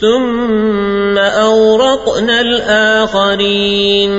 ثم أورقنا الآخرين